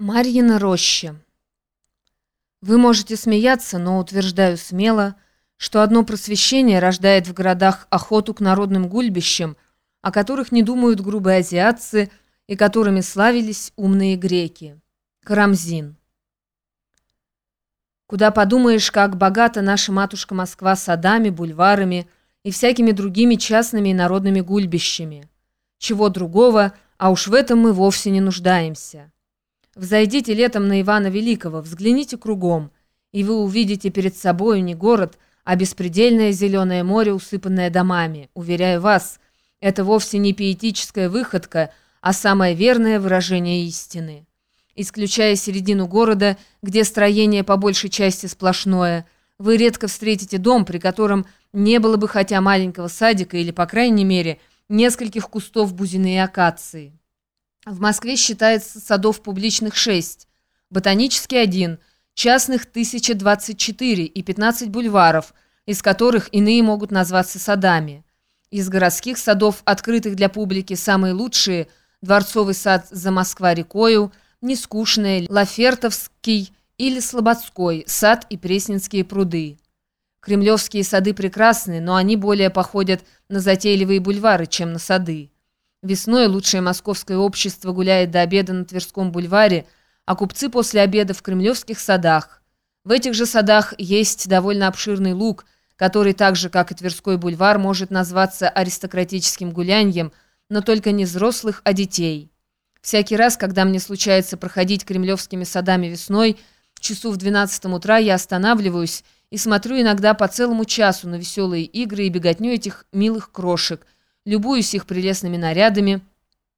Марьина роща. Вы можете смеяться, но утверждаю смело, что одно просвещение рождает в городах охоту к народным гульбищам, о которых не думают грубые азиатцы и которыми славились умные греки. Карамзин. Куда подумаешь, как богата наша матушка Москва садами, бульварами и всякими другими частными и народными гульбищами. Чего другого, а уж в этом мы вовсе не нуждаемся. Взойдите летом на Ивана Великого, взгляните кругом, и вы увидите перед собою не город, а беспредельное зеленое море, усыпанное домами. Уверяю вас, это вовсе не пиетическая выходка, а самое верное выражение истины. Исключая середину города, где строение по большей части сплошное, вы редко встретите дом, при котором не было бы хотя маленького садика или, по крайней мере, нескольких кустов бузины и акации. В Москве считается садов публичных 6, ботанический 1, частных 1024 и 15 бульваров, из которых иные могут назваться садами. Из городских садов, открытых для публики, самые лучшие – Дворцовый сад за Москва-рекою, Нескучный, Лафертовский или Слободской, сад и Пресненские пруды. Кремлевские сады прекрасны, но они более походят на затейливые бульвары, чем на сады. Весной лучшее московское общество гуляет до обеда на Тверском бульваре, а купцы после обеда в кремлевских садах. В этих же садах есть довольно обширный луг, который так же, как и Тверской бульвар, может назваться аристократическим гуляньем, но только не взрослых, а детей. Всякий раз, когда мне случается проходить кремлевскими садами весной, часу в 12 утра я останавливаюсь и смотрю иногда по целому часу на веселые игры и беготню этих милых крошек – любуюсь их прелестными нарядами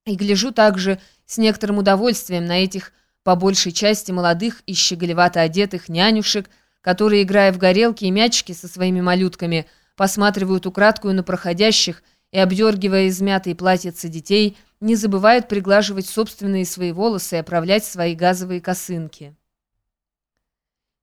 и гляжу также с некоторым удовольствием на этих, по большей части, молодых и щеголевато одетых нянюшек, которые, играя в горелки и мячики со своими малютками, посматривают украдкую на проходящих и, обдергивая измятые платьица детей, не забывают приглаживать собственные свои волосы и оправлять свои газовые косынки.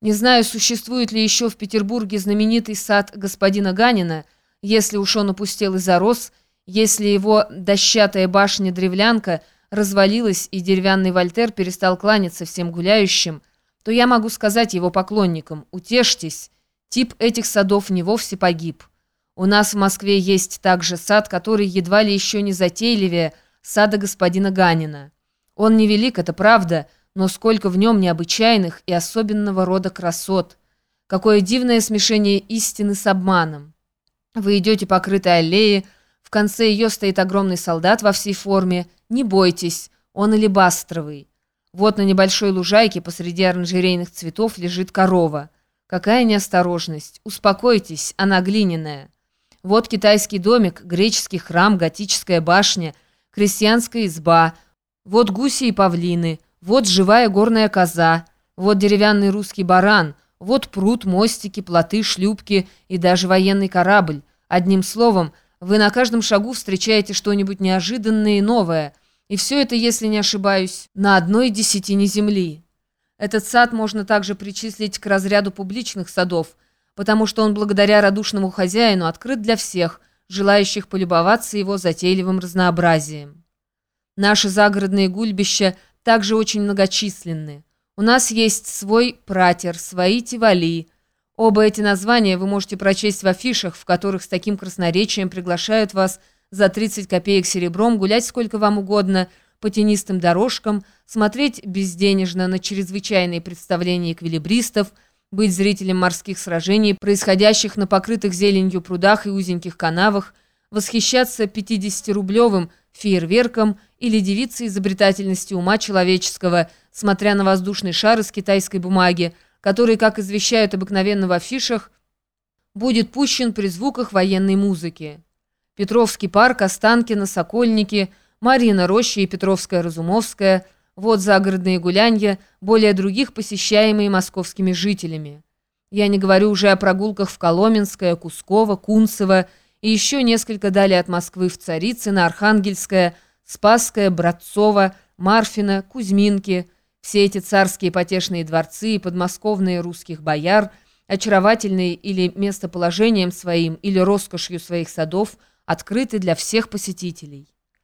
Не знаю, существует ли еще в Петербурге знаменитый сад господина Ганина, если уж он опустел и зарос, если его дощатая башня-древлянка развалилась и деревянный Вольтер перестал кланяться всем гуляющим, то я могу сказать его поклонникам «Утешьтесь, тип этих садов не вовсе погиб. У нас в Москве есть также сад, который едва ли еще не затейливее сада господина Ганина. Он невелик, это правда, но сколько в нем необычайных и особенного рода красот. Какое дивное смешение истины с обманом. Вы идете по крытой аллее, в конце ее стоит огромный солдат во всей форме. Не бойтесь, он алебастровый. Вот на небольшой лужайке посреди оранжерейных цветов лежит корова. Какая неосторожность. Успокойтесь, она глиняная. Вот китайский домик, греческий храм, готическая башня, крестьянская изба. Вот гуси и павлины. Вот живая горная коза. Вот деревянный русский баран. Вот пруд, мостики, плоты, шлюпки и даже военный корабль. Одним словом, вы на каждом шагу встречаете что-нибудь неожиданное и новое, и все это, если не ошибаюсь, на одной десятине земли. Этот сад можно также причислить к разряду публичных садов, потому что он благодаря радушному хозяину открыт для всех, желающих полюбоваться его затейливым разнообразием. Наши загородные гульбища также очень многочисленны. У нас есть свой пратер, свои тивали – Оба эти названия вы можете прочесть в афишах, в которых с таким красноречием приглашают вас за 30 копеек серебром гулять сколько вам угодно по тенистым дорожкам, смотреть безденежно на чрезвычайные представления эквилибристов, быть зрителем морских сражений, происходящих на покрытых зеленью прудах и узеньких канавах, восхищаться 50-рублевым фейерверком или девиться изобретательностью ума человеческого, смотря на воздушный шар из китайской бумаги, который, как извещают обыкновенно в афишах, будет пущен при звуках военной музыки. Петровский парк, Останкино, Сокольники, Марьина роща и Петровская-Разумовская – вот загородные гулянья, более других посещаемые московскими жителями. Я не говорю уже о прогулках в Коломенское, Кусково, Кунцево и еще несколько далее от Москвы в Царицыно, Архангельское, Спасское, Братцово, Марфино, Кузьминки – все эти царские потешные дворцы и подмосковные русских бояр, очаровательные или местоположением своим, или роскошью своих садов, открыты для всех посетителей.